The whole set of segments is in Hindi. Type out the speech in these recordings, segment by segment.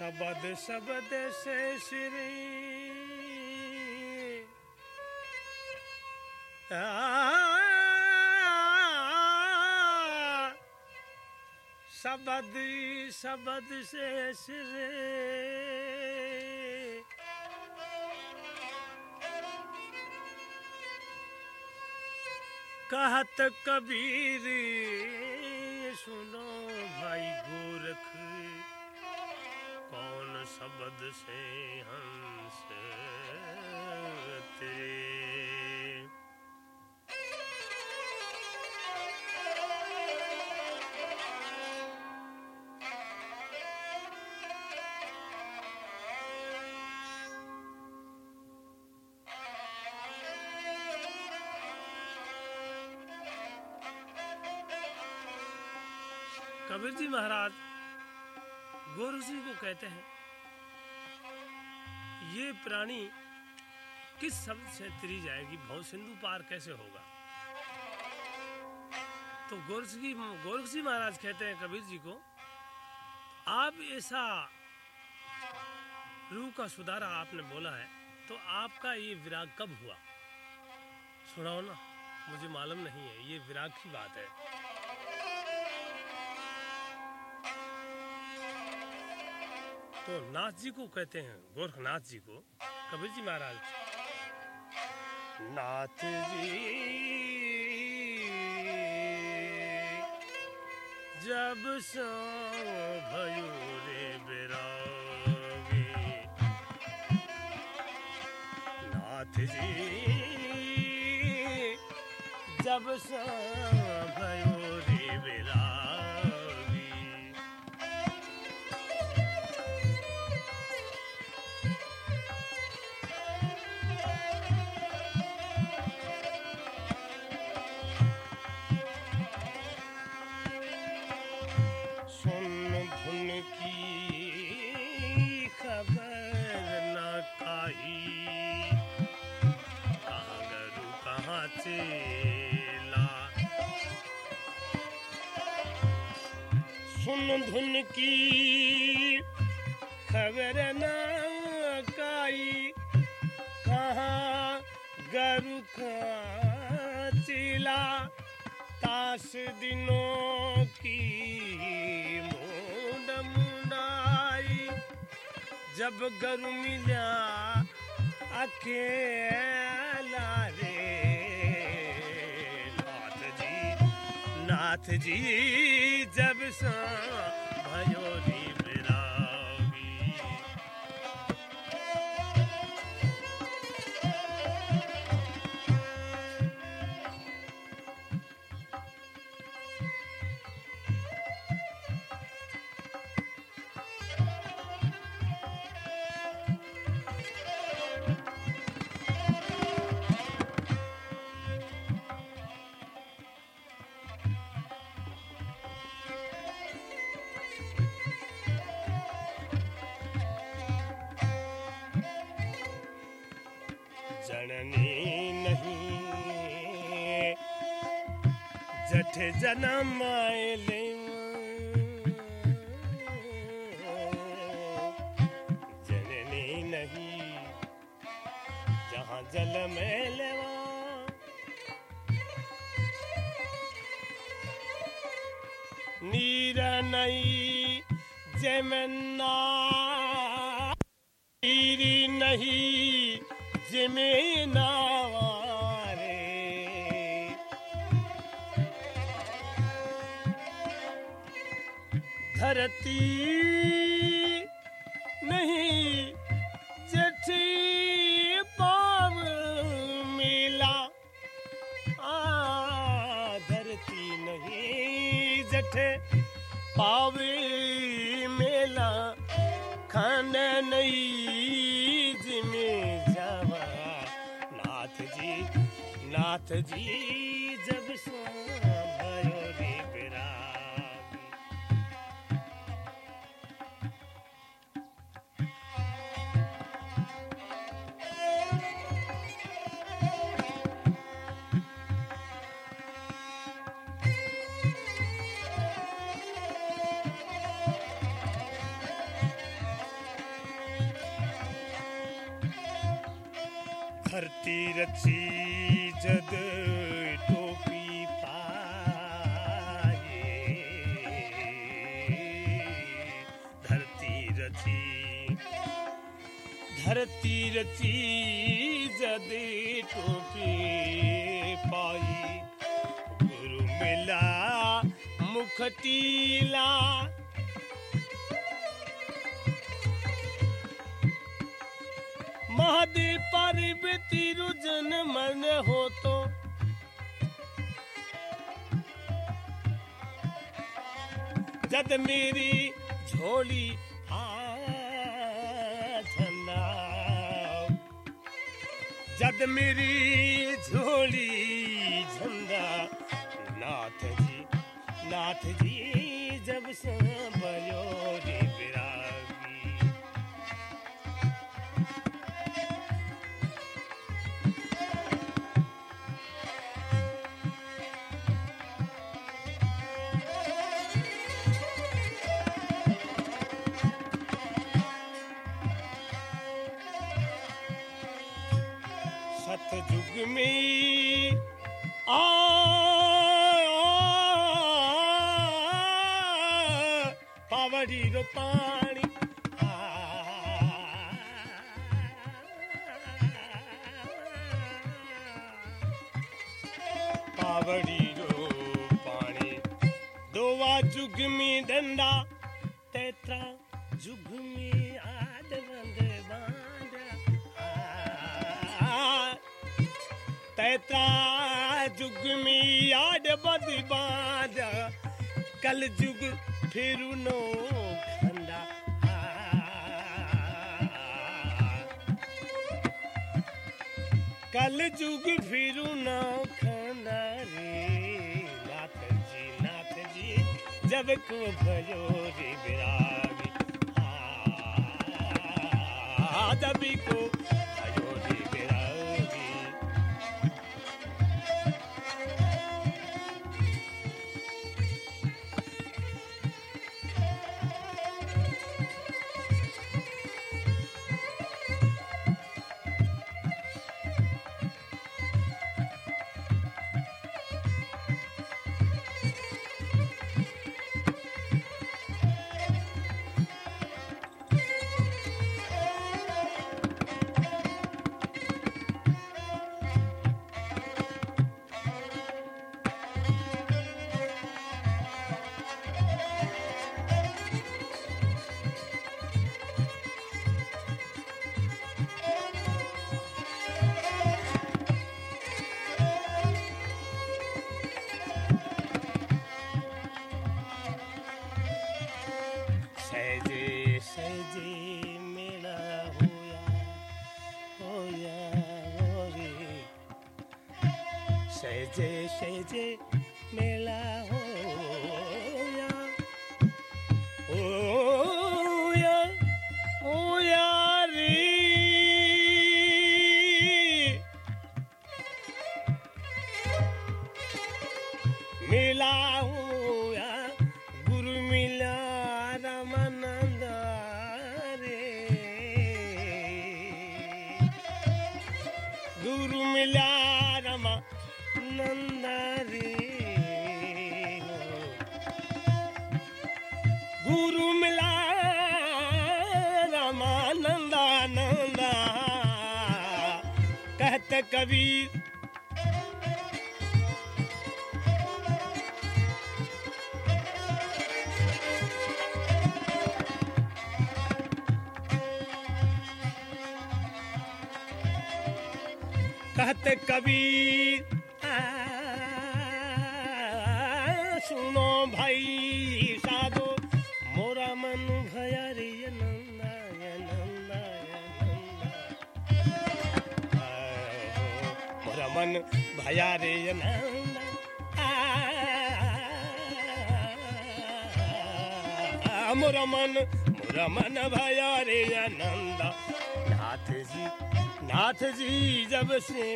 शब्द शब्द से श्री शब्द शब्द से श्री कहत कबीर शब्द से हंस तेरे। कबीर जी महाराज गोरख जी को कहते हैं। ये प्राणी किस शब्द से तिरी जाएगी? भव सिंधु पार कैसे होगा? तो गोरख जी गोरख जी महाराज कहते हैं कबीर जी को, आप ऐसा रूह का सुधारा आपने बोला है तो आपका ये विराग कब हुआ? सुनाओ ना, मुझे मालूम नहीं है, ये विराग की बात है। तो नाथ जी को कहते हैं, गोरखनाथ जी को। कबीर जी महाराज। नाथ जी। जब सो भयो रे बिरागी। नाथ जी। जब सो भयो धुन की खबर न काई। कहाँ गरु चेला तास दिनों की मूड मुंडाई। जब गरु मिला अकेला रे नाथ जी जब सा भयो जन्म आयले जननी नहीं जहाँ जल में लेवा। नीर नहीं जमन्ना नीरी नहीं जमीनावारे धरती नहीं, जठी पाव मिला। आ, धरती नहीं, जठे पावे मेला। खाना नहीं, जिमे जावा। नाथ जी नाथ जी रची जद टोपी पाए। धरती रची धरती रची जद टोपी पाई। गुरु मिला मुखटीला महादेव पार्वती रुजन मन हो तो जद मेरी झोली जद मेरी झोली झंडा नाथ जी नाथ जी जब संभयो सतयुग में आ पावड़ी रो पानी आ, पावड़ी रो पानी दोवा कल जुग फिर नो खंडा कल जुग फिर नो खंडा रे नाथ जी नाथ जी जब को भयो रे बिरागी आ जब को जी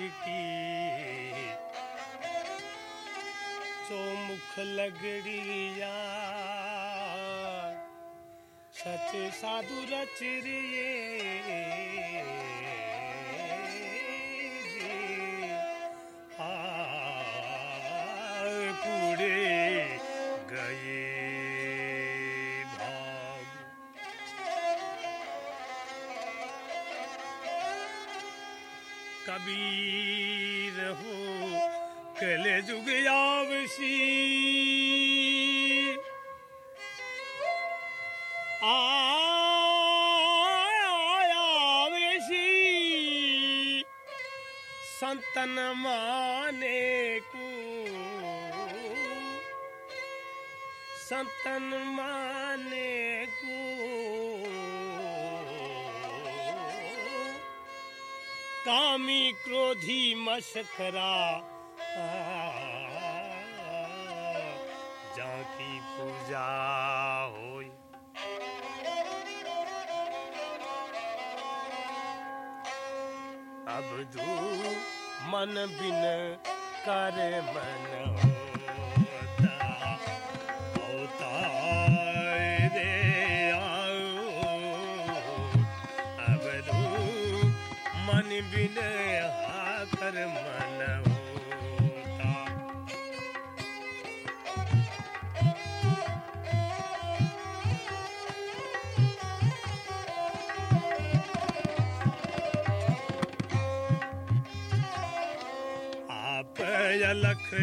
की। चौमुख लगड़िया सच साधु रच कूड़े संतन माने को। संतन माने को। कामी क्रोधी मशखरा। जाकी पूजा होई। अब दू मन बिन कर मन।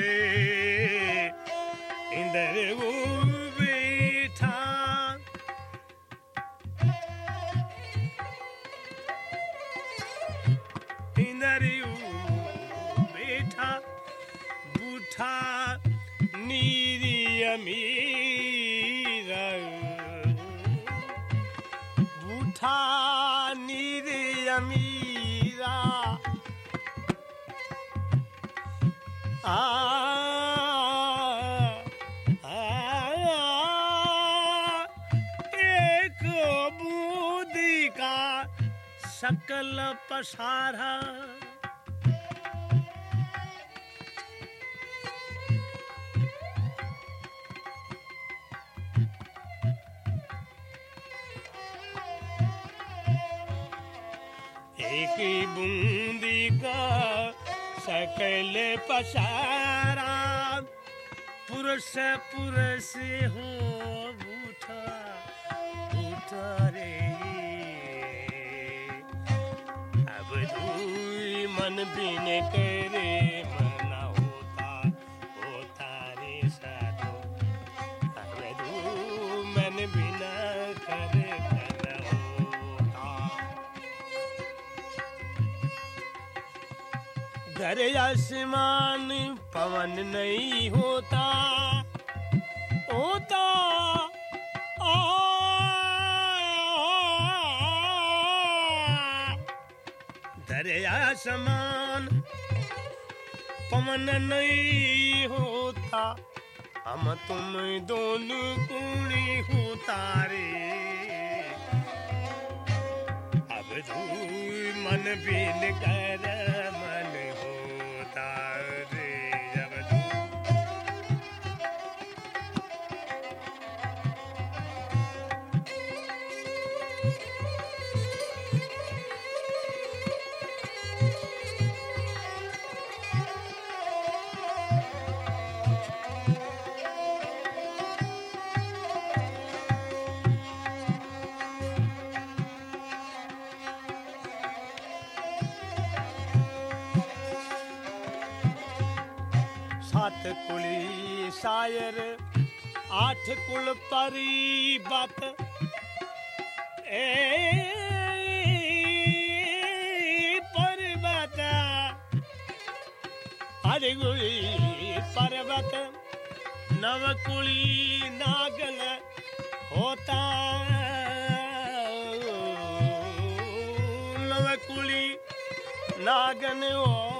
say सकल पसारा। एक बूंदी का सकल पसारा। पुरुष पुरुष हो। बिन करे मना होता होता रे साधो। दू मन बिना करे घर आसमान पवन नहीं होता। दरिया समान। पवन नहीं होता, हम तुम दोनों कुणी होता रे? अब धूल मन बिन कर कुली शायर आठ कुल परी बत। ए, पर्वत, हरि गुली पर्वत, नव कुली नागल होता। नव कुली नागन होता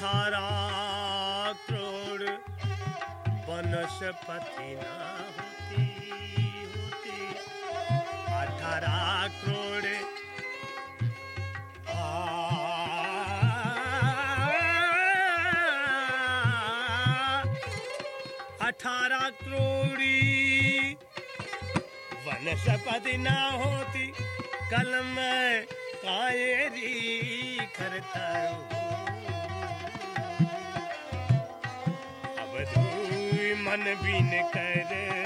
अठारह करोड़ वनस्पति ना होती होती। अठारह करोड़ अठारह करोड़ी वनस्पति ना होती, कलम कायरी करता अब मन बिन कर।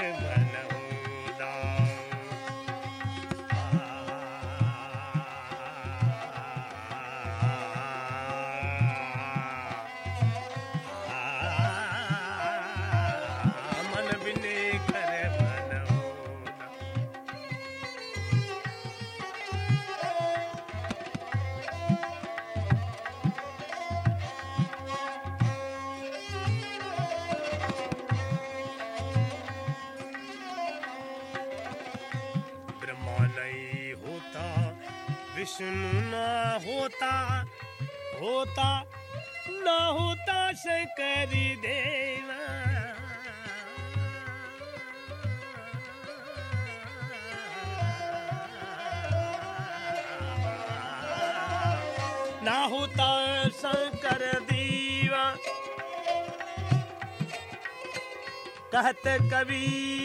कहते कबीर।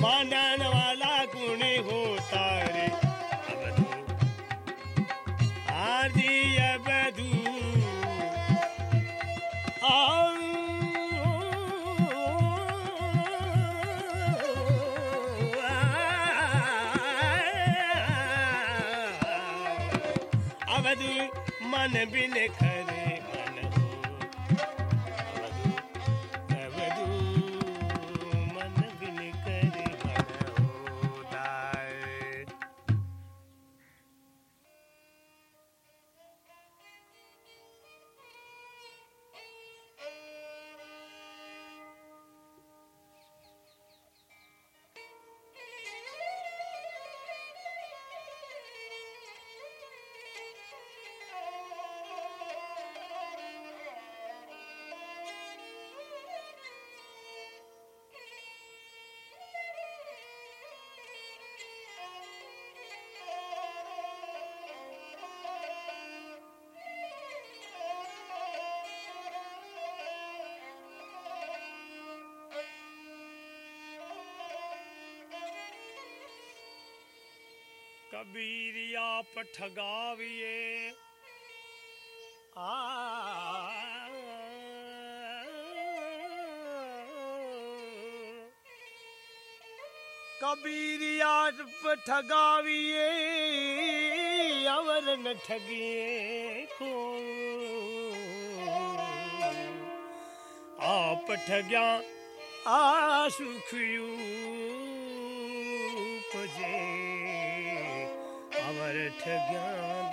मानन वाला गुण होता रे आदि अबदू अबदू मन बिन खरे कबीरिया पठगाविए आ। कबीरिया पठगाविए अवर न ठगिए को। आप ठग्या आ सुखियू पजे अवर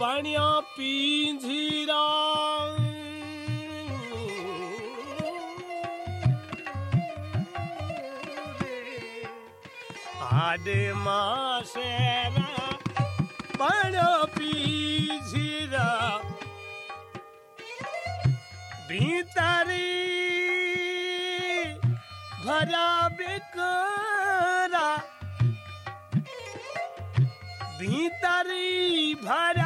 बनिया पींझीरा आडे मासेरा बनिया पींझीरा भीतरी भरा बिकरा भीतरी भरा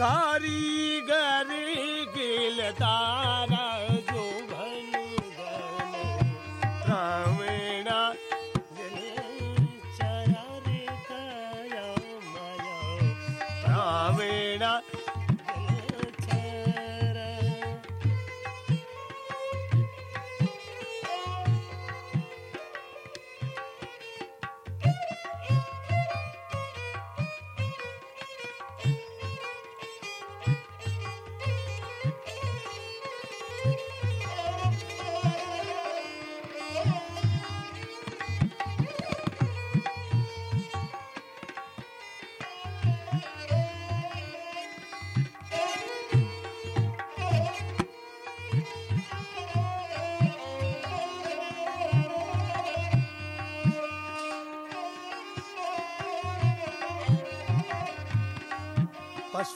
कारीगरी की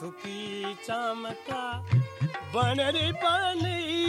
सुखी चमका बनरि पानी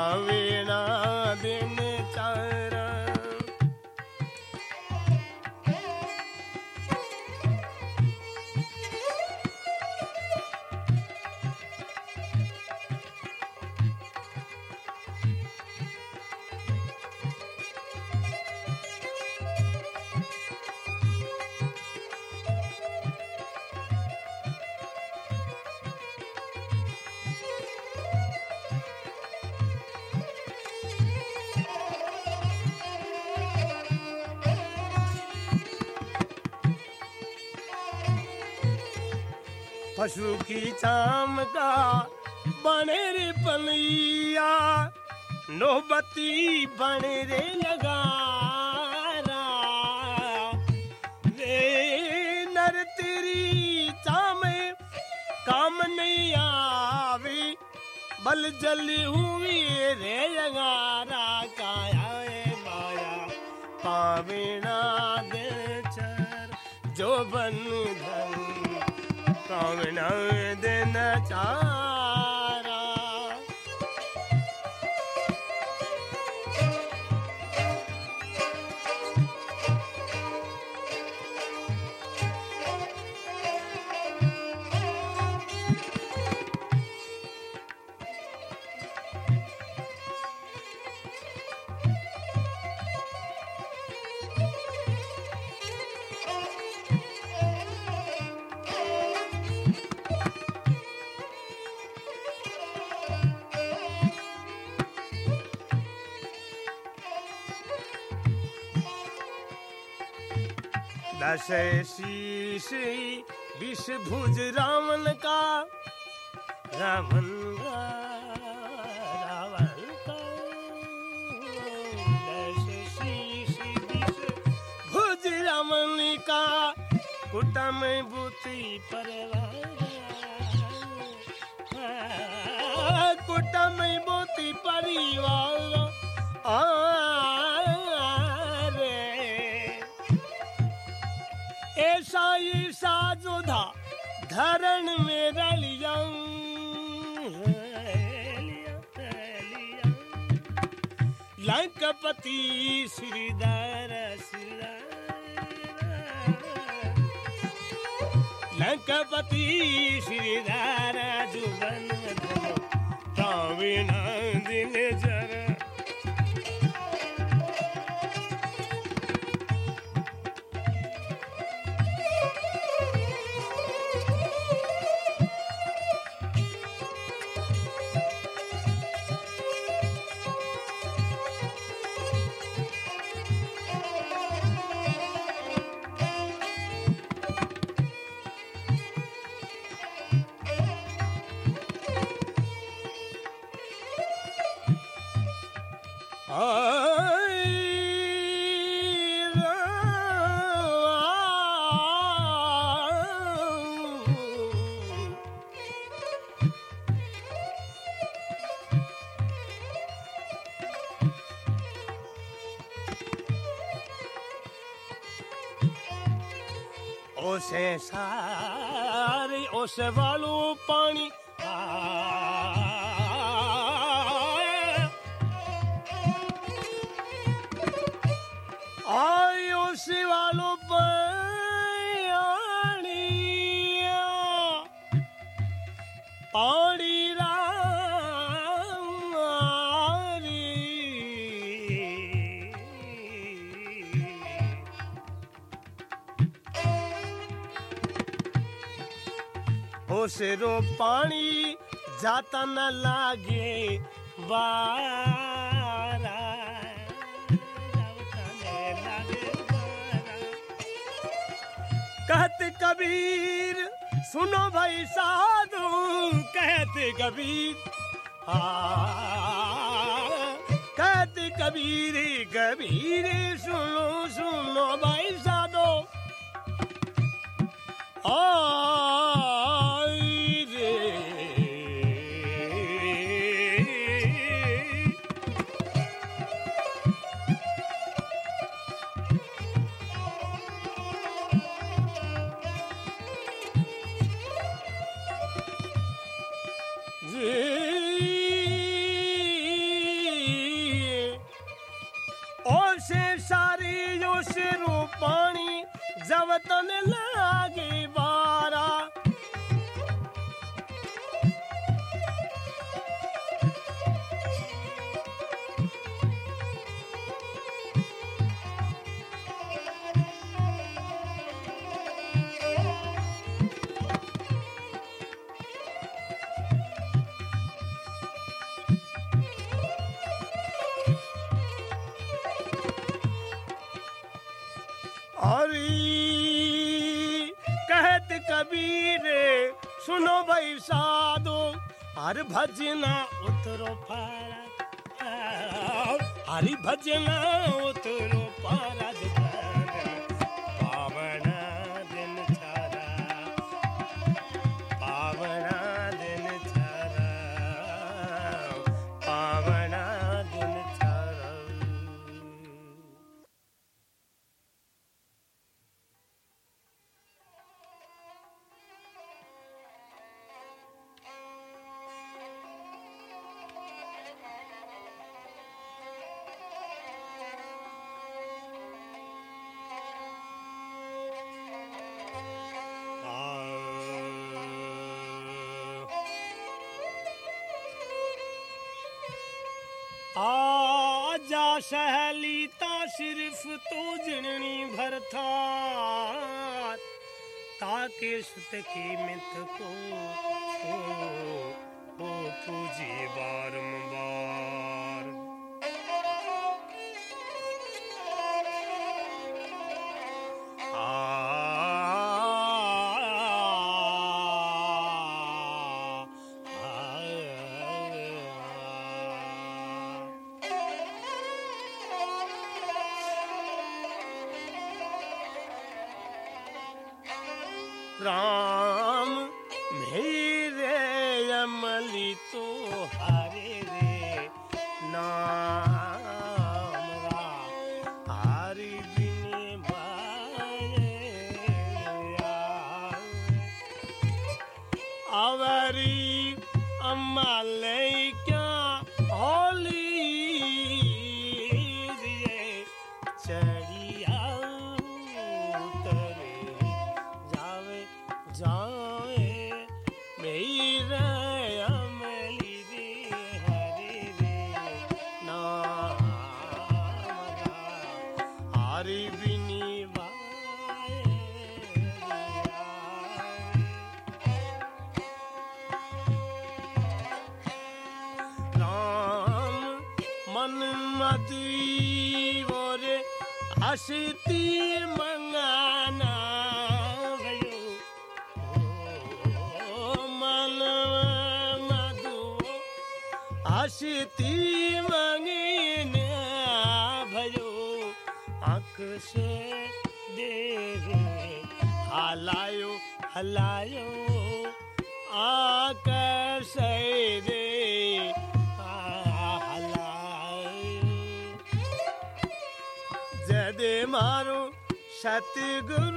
त्रावेणा दिन की चाम का बने रे पलिया, नोबती बने रे लगारा। नर तेरी चाम काम नहीं आवी, बल जली हुई रे लगारा। काया माया पाविना दे जो बन धन ਆਵਣਾ ਦਿਨ ਚਾ दश शीश विष भुज रावण का रावण का रावण का। कुटम बुति परवार। कुटम बुति परिवार। रे ਧਰਨ ਮੇਰਾ ਲਿਆ ਲੰਕਪਤੀ ਸ੍ਰੀਦਾਰ ਲੰਕਪਤੀ ਸ੍ਰੀਦਾਰ ਜੁਗਨ ਤੋਂ ਵਿਨਾਂ ਦਿਨ ਜਰ सारे ओस ओसरो पानी जाता न लागे बारा। कहते कबीर, सुनो भाई साधु, कहते कबीर। आ, कहते कबीर कबीर, सुनो सुनो भाई साधु। आई हर भजना उतरो पारा हरि भजना सुत की मित को ओ, ओ पूजी बारंबार। good.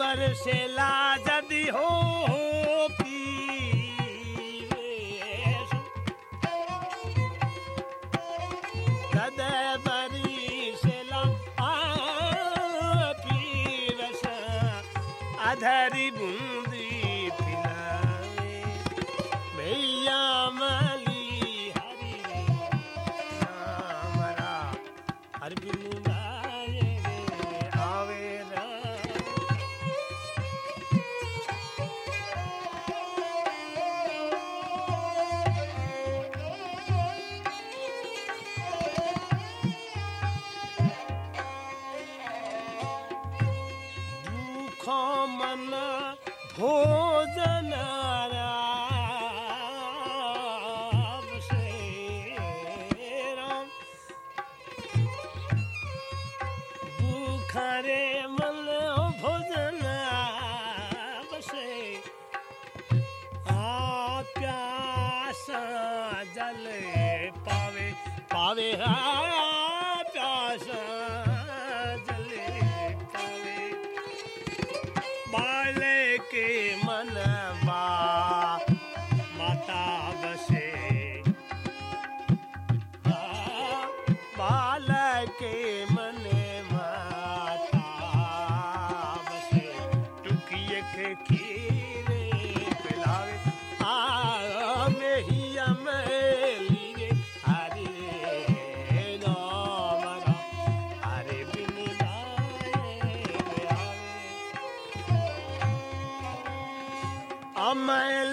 बरसेला जदि हो my